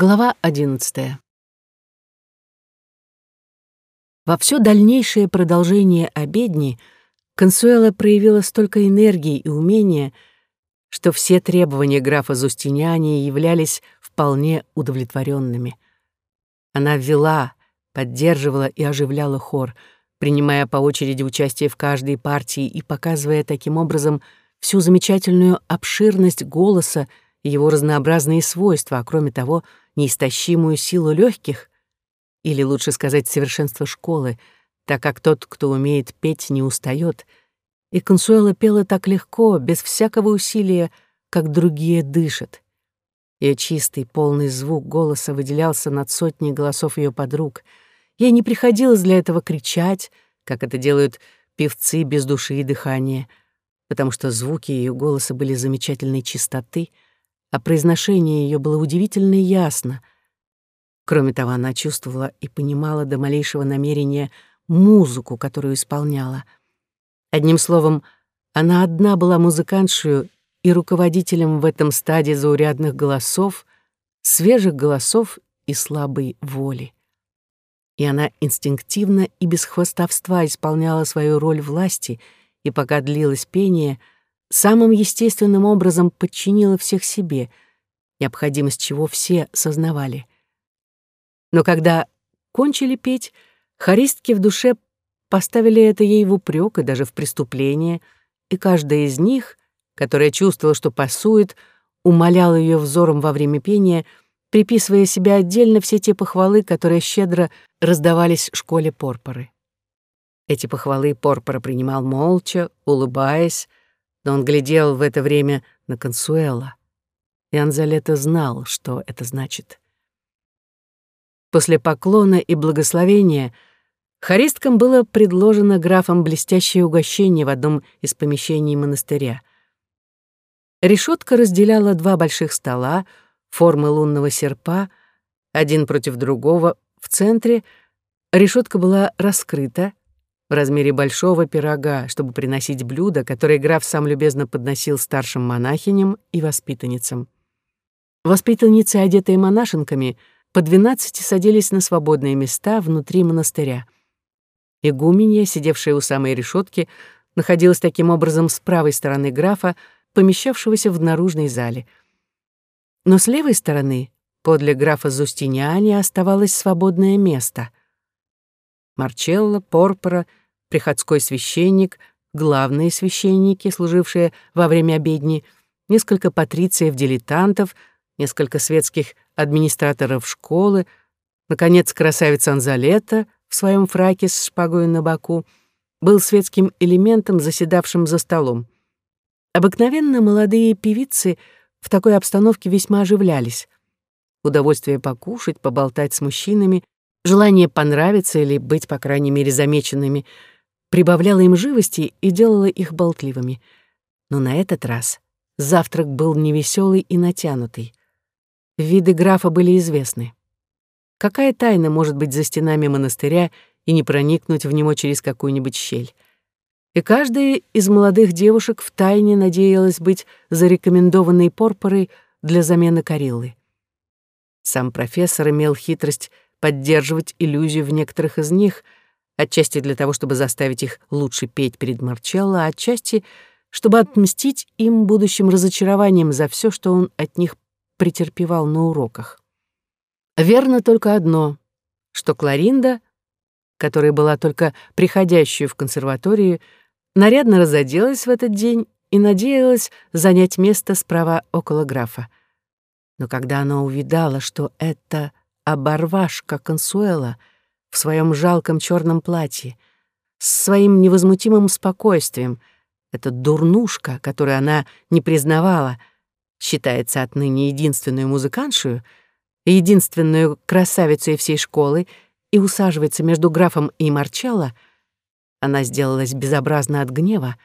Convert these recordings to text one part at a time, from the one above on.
Глава одиннадцатая. Во все дальнейшее продолжение обедни Консуэла проявила столько энергии и умения, что все требования графа Зустиняни являлись вполне удовлетворенными. Она вела, поддерживала и оживляла хор, принимая по очереди участие в каждой партии и показывая таким образом всю замечательную обширность голоса его разнообразные свойства, а кроме того, неистощимую силу легких, или лучше сказать, совершенство школы, так как тот, кто умеет петь, не устает, и Консуэла пела так легко, без всякого усилия, как другие дышат. Ее чистый, полный звук голоса выделялся над сотней голосов ее подруг. Ей не приходилось для этого кричать, как это делают певцы без души и дыхания, потому что звуки ее голоса были замечательной чистоты, а произношение ее было удивительно ясно. Кроме того, она чувствовала и понимала до малейшего намерения музыку, которую исполняла. Одним словом, она одна была музыкантшую и руководителем в этом стаде заурядных голосов, свежих голосов и слабой воли. И она инстинктивно и без хвостовства исполняла свою роль власти, и пока длилось пение, самым естественным образом подчинила всех себе, необходимость чего все сознавали. Но когда кончили петь, хористки в душе поставили это ей в упрек и даже в преступление, и каждая из них которая чувствовала, что пасует, умолял ее взором во время пения, приписывая себе отдельно все те похвалы, которые щедро раздавались школе Порпоры. Эти похвалы Порпора принимал молча, улыбаясь, но он глядел в это время на Консуэла. И Анзалета знал, что это значит. После поклона и благословения хористкам было предложено графом блестящее угощение в одном из помещений монастыря. Решетка разделяла два больших стола, формы лунного серпа, один против другого, в центре. Решетка была раскрыта в размере большого пирога, чтобы приносить блюда, которые граф сам любезно подносил старшим монахиням и воспитанницам. Воспитанницы, одетые монашенками, по двенадцати садились на свободные места внутри монастыря. Игуменья, сидевшая у самой решетки, находилась таким образом с правой стороны графа, помещавшегося в наружной зале. Но с левой стороны, подле графа Зустиниани, оставалось свободное место. Марчелло, Порпора, приходской священник, главные священники, служившие во время обедни, несколько патрициев-дилетантов, несколько светских администраторов школы, наконец, красавица Анзалета в своем фраке с шпагой на боку, был светским элементом, заседавшим за столом. Обыкновенно молодые певицы в такой обстановке весьма оживлялись. Удовольствие покушать, поболтать с мужчинами, желание понравиться или быть, по крайней мере, замеченными прибавляло им живости и делало их болтливыми. Но на этот раз завтрак был невеселый и натянутый. Виды графа были известны. Какая тайна может быть за стенами монастыря и не проникнуть в него через какую-нибудь щель? и каждая из молодых девушек втайне надеялась быть зарекомендованной порпорой для замены Кариллы. Сам профессор имел хитрость поддерживать иллюзию в некоторых из них, отчасти для того, чтобы заставить их лучше петь перед Марчелло, а отчасти, чтобы отмстить им будущим разочарованием за все, что он от них претерпевал на уроках. Верно только одно, что Кларинда, которая была только приходящую в консерваторию, нарядно разоделась в этот день и надеялась занять место справа около графа. Но когда она увидала, что это оборвашка Консуэла в своем жалком черном платье, с своим невозмутимым спокойствием, эта дурнушка, которую она не признавала, считается отныне единственную музыкантшую, единственную красавицей всей школы и усаживается между графом и Марчелло — она сделалась безобразна от гнева,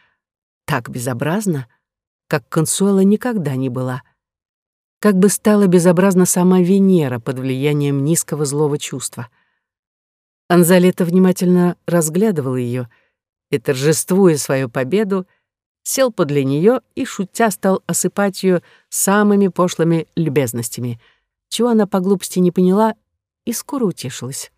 так безобразна, как Консуэла никогда не была. Как бы стала безобразна сама Венера под влиянием низкого злого чувства. Анзалета внимательно разглядывал ее и, торжествуя свою победу, сел подле нее и, шутя, стал осыпать ее самыми пошлыми любезностями, чего она по глупости не поняла, и скоро утешилась.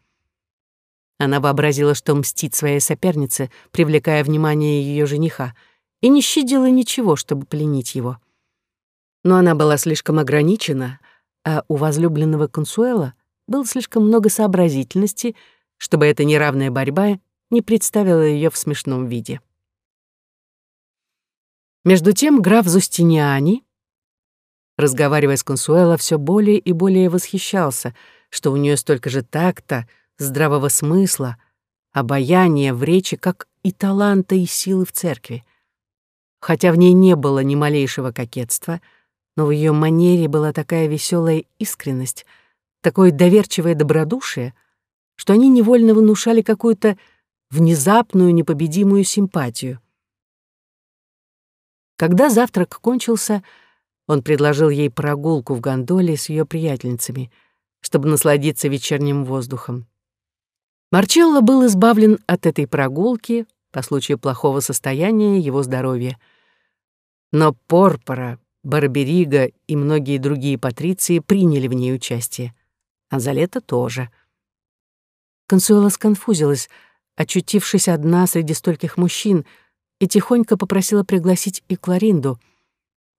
Она вообразила, что мстит своей сопернице, привлекая внимание ее жениха, и не щадила ничего, чтобы пленить его. Но она была слишком ограничена, а у возлюбленного Консуэла было слишком много сообразительности, чтобы эта неравная борьба не представила ее в смешном виде. Между тем граф Зустиниани, разговаривая с Консуэло, все более и более восхищался, что у нее столько же такта, здравого смысла, обаяния в речи, как и таланта и силы в церкви. Хотя в ней не было ни малейшего кокетства, но в ее манере была такая веселая искренность, такое доверчивое добродушие, что они невольно внушали какую-то внезапную непобедимую симпатию. Когда завтрак кончился, он предложил ей прогулку в гондоле с ее приятельницами, чтобы насладиться вечерним воздухом. Марчелло был избавлен от этой прогулки по случаю плохого состояния его здоровья. Но Порпора, Барберига и многие другие патриции приняли в ней участие. А Залета тоже. Консуэла сконфузилась, очутившись одна среди стольких мужчин — и тихонько попросила пригласить и Кларинду.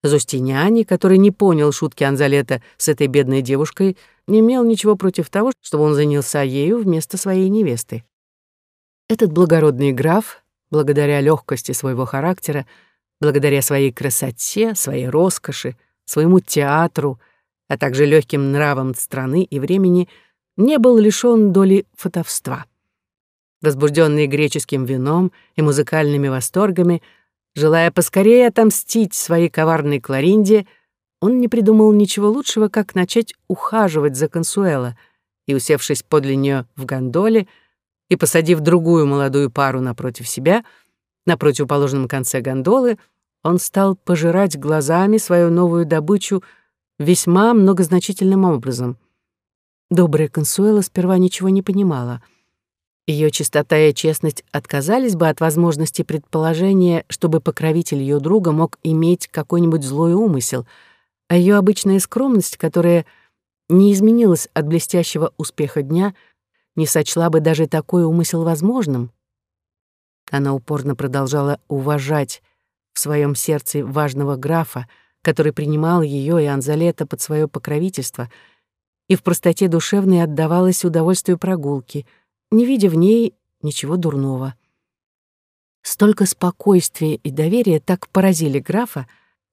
Зустиняни, который не понял шутки Анзалета с этой бедной девушкой, не имел ничего против того, чтобы он занялся ею вместо своей невесты. Этот благородный граф, благодаря легкости своего характера, благодаря своей красоте, своей роскоши, своему театру, а также легким нравам страны и времени, не был лишён доли фотовства. Возбужденный греческим вином и музыкальными восторгами, желая поскорее отомстить своей коварной Кларинде, он не придумал ничего лучшего, как начать ухаживать за Консуэло и, усевшись подле нее в гондоле и посадив другую молодую пару напротив себя, на противоположном конце гондолы, он стал пожирать глазами свою новую добычу весьма многозначительным образом. Добрая Консуэла сперва ничего не понимала — ее чистота и честность отказались бы от возможности предположения, чтобы покровитель ее друга мог иметь какой-нибудь злой умысел, а ее обычная скромность, которая не изменилась от блестящего успеха дня, не сочла бы даже такой умысел возможным. Она упорно продолжала уважать в своем сердце важного графа, который принимал ее и Анзалета под свое покровительство, и в простоте душевной отдавалась удовольствию прогулки — не видя в ней ничего дурного. Столько спокойствия и доверия так поразили графа,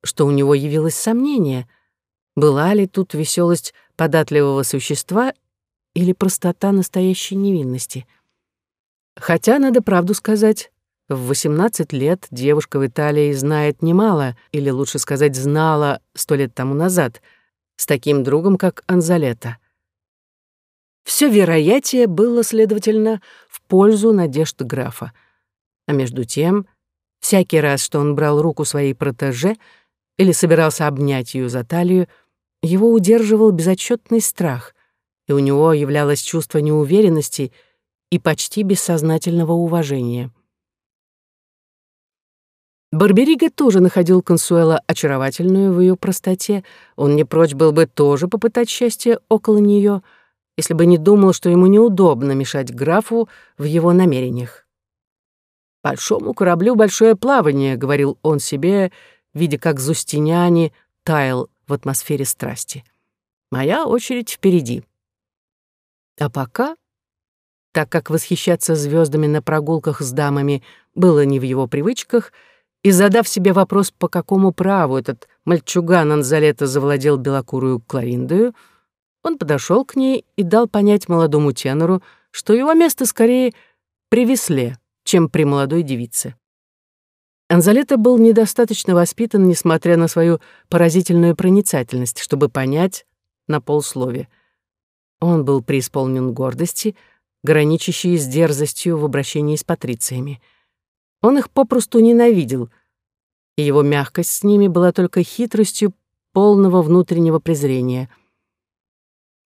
что у него явилось сомнение, была ли тут веселость податливого существа или простота настоящей невинности. Хотя, надо правду сказать, в 18 лет девушка в Италии знает немало, или лучше сказать, знала сто лет тому назад, с таким другом, как Анзалета. Все вероятие было, следовательно, в пользу надежд графа. А между тем, всякий раз, что он брал руку своей протеже или собирался обнять ее за талию, его удерживал безотчетный страх, и у него являлось чувство неуверенности и почти бессознательного уважения. Барберига тоже находил Консуэла очаровательную в ее простоте, он не прочь был бы тоже попытать счастье около нее — если бы не думал, что ему неудобно мешать графу в его намерениях. «Большому кораблю большое плавание», — говорил он себе, видя, как Зустиняне таял в атмосфере страсти. «Моя очередь впереди». А пока, так как восхищаться звездами на прогулках с дамами было не в его привычках, и задав себе вопрос, по какому праву этот мальчуган Анзалета завладел белокурую Клариндою, он подошел к ней и дал понять молодому тенору, что его место скорее при весле, чем при молодой девице. Анзалета был недостаточно воспитан, несмотря на свою поразительную проницательность, чтобы понять на полслове. Он был преисполнен гордости, граничащей с дерзостью в обращении с патрициями. Он их попросту ненавидел, и его мягкость с ними была только хитростью полного внутреннего презрения —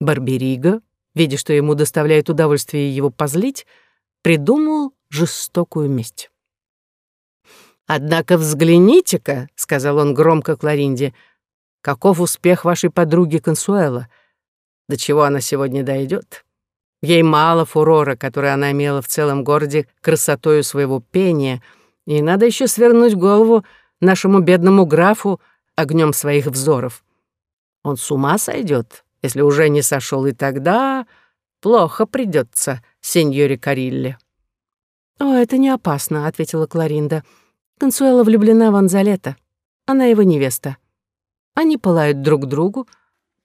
Барберига, видя, что ему доставляет удовольствие его позлить, придумал жестокую месть. «Однако взгляните-ка», — сказал он громко Кларинде, — «каков успех вашей подруги Консуэла. До чего она сегодня дойдет? Ей мало фурора, который она имела в целом городе красотою своего пения, и надо еще свернуть голову нашему бедному графу огнем своих взоров. Он с ума сойдет, если уже не сошел, и тогда плохо придется сеньоре Карилле. «О, это не опасно», — ответила Кларинда. «Консуэла влюблена в Анзалета. Она его невеста. Они пылают друг другу.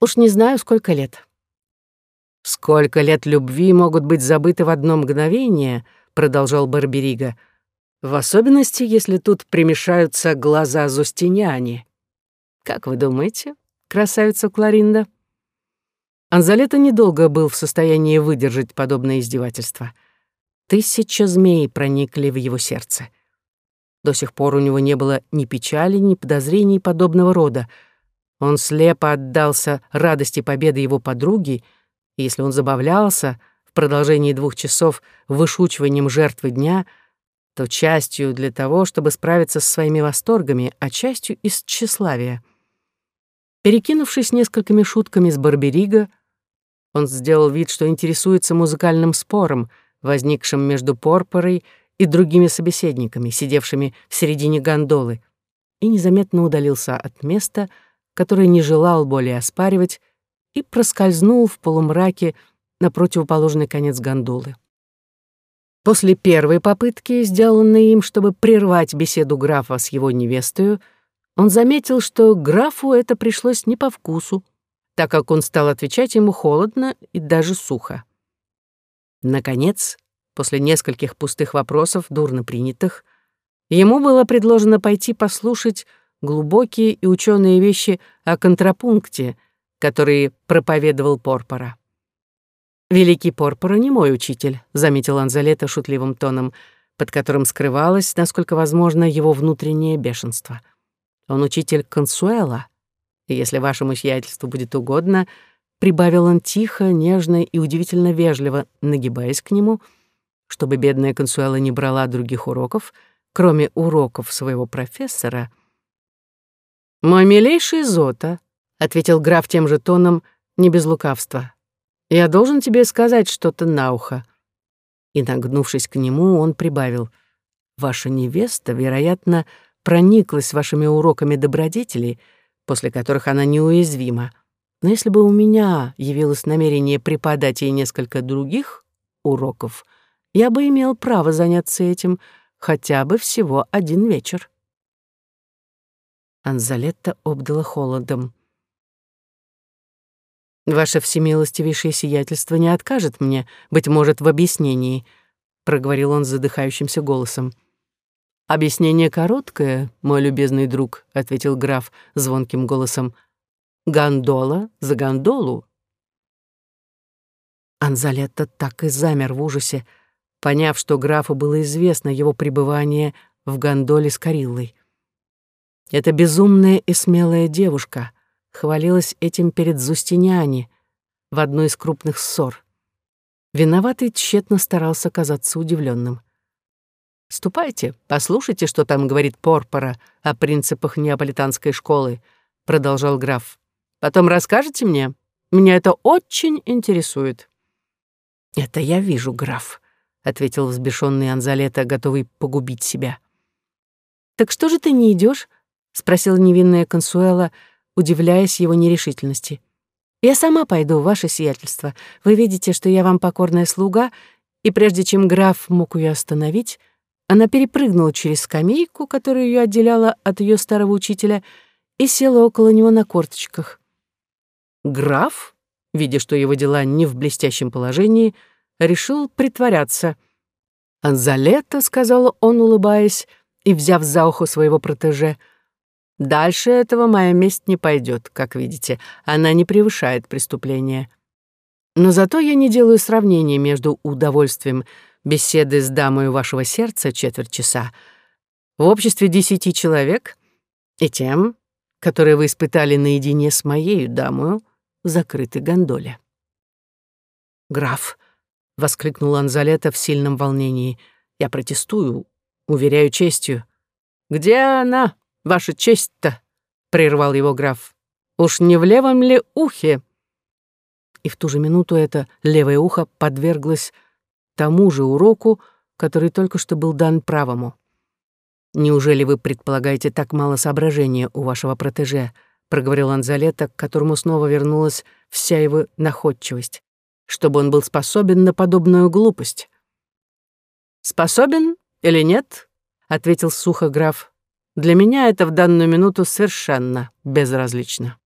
Уж не знаю, сколько лет». «Сколько лет любви могут быть забыты в одно мгновение», — продолжал Барберига, «в особенности, если тут примешаются глаза Зустиняни. Как вы думаете, красавица Кларинда?» Анзалета недолго был в состоянии выдержать подобное издевательство. Тысяча змей проникли в его сердце. До сих пор у него не было ни печали, ни подозрений подобного рода. Он слепо отдался радости победы его подруги — если он забавлялся в продолжении двух часов вышучиванием жертвы дня, то частью для того, чтобы справиться со своими восторгами, а частью из тщеславия. Перекинувшись несколькими шутками с Барбериго, он сделал вид, что интересуется музыкальным спором, возникшим между Порпорой и другими собеседниками, сидевшими в середине гондолы, и незаметно удалился от места, которое не желал более оспаривать, и проскользнул в полумраке на противоположный конец гондолы. После первой попытки, сделанной им, чтобы прервать беседу графа с его невестою, он заметил, что графу это пришлось не по вкусу, так как он стал отвечать ему холодно и даже сухо. Наконец, после нескольких пустых вопросов, дурно принятых, ему было предложено пойти послушать глубокие и ученые вещи о контрапункте — которые проповедовал Порпора. «Великий Порпора не мой учитель», — заметил Анзалета шутливым тоном, под которым скрывалось, насколько возможно, его внутреннее бешенство. «Он учитель Консуэла, и если вашему сиятельству будет угодно», прибавил он тихо, нежно и удивительно вежливо, нагибаясь к нему, чтобы бедная Консуэла не брала других уроков, кроме уроков своего профессора. «Мой милейший Зота», ответил граф тем же тоном, не без лукавства. «Я должен тебе сказать что-то на ухо». И, нагнувшись к нему, он прибавил. «Ваша невеста, вероятно, прониклась вашими уроками добродетелей, после которых она неуязвима. Но если бы у меня явилось намерение преподать ей несколько других уроков, я бы имел право заняться этим хотя бы всего один вечер». Анзалетта обдала холодом. «Ваше всемилостивейшее сиятельство не откажет мне, быть может, в объяснении», — проговорил он задыхающимся голосом. «Объяснение короткое, мой любезный друг», — ответил граф звонким голосом. «Гондола за гондолу». Анзалетта так и замер в ужасе, поняв, что графу было известно его пребывание в гондоле с Кариллой. Эта безумная и смелая девушка — хвалилась этим перед Зустиняни в одной из крупных ссор. Виноватый тщетно старался казаться удивленным. «Ступайте, послушайте, что там говорит Порпора о принципах неаполитанской школы», — продолжал граф. «Потом расскажете мне? Меня это очень интересует». «Это я вижу, граф», — ответил взбешенный Анзалета, готовый погубить себя. «Так что же ты не идешь? спросила невинная Консуэла, — удивляясь его нерешительности. «Я сама пойду, ваше сиятельство. Вы видите, что я вам покорная слуга, и прежде чем граф мог ее остановить, она перепрыгнула через скамейку, которая ее отделяла от ее старого учителя, и села около него на корточках. Граф, видя, что его дела не в блестящем положении, решил притворяться. «Анзалета», — сказал он, улыбаясь, и, взяв за ухо своего протеже, — Дальше этого моя месть не пойдет, как видите. Она не превышает преступления. Но зато я не делаю сравнения между удовольствием беседы с дамой вашего сердца четверть часа в обществе десяти человек и тем, которые вы испытали наедине с моей дамою в закрытой гондоле. «Граф», — воскликнул Анзалета в сильном волнении, — «я протестую, уверяю честью». «Где она?» Ваша честь-то?» — прервал его граф. «Уж не в левом ли ухе?» и в ту же минуту это левое ухо подверглось тому же уроку, который только что был дан правому. «Неужели вы предполагаете так мало соображения у вашего протеже?» — проговорил Анзалета, к которому снова вернулась вся его находчивость, чтобы он был способен на подобную глупость. «Способен или нет?» — ответил сухо граф. «Для меня это в данную минуту совершенно безразлично».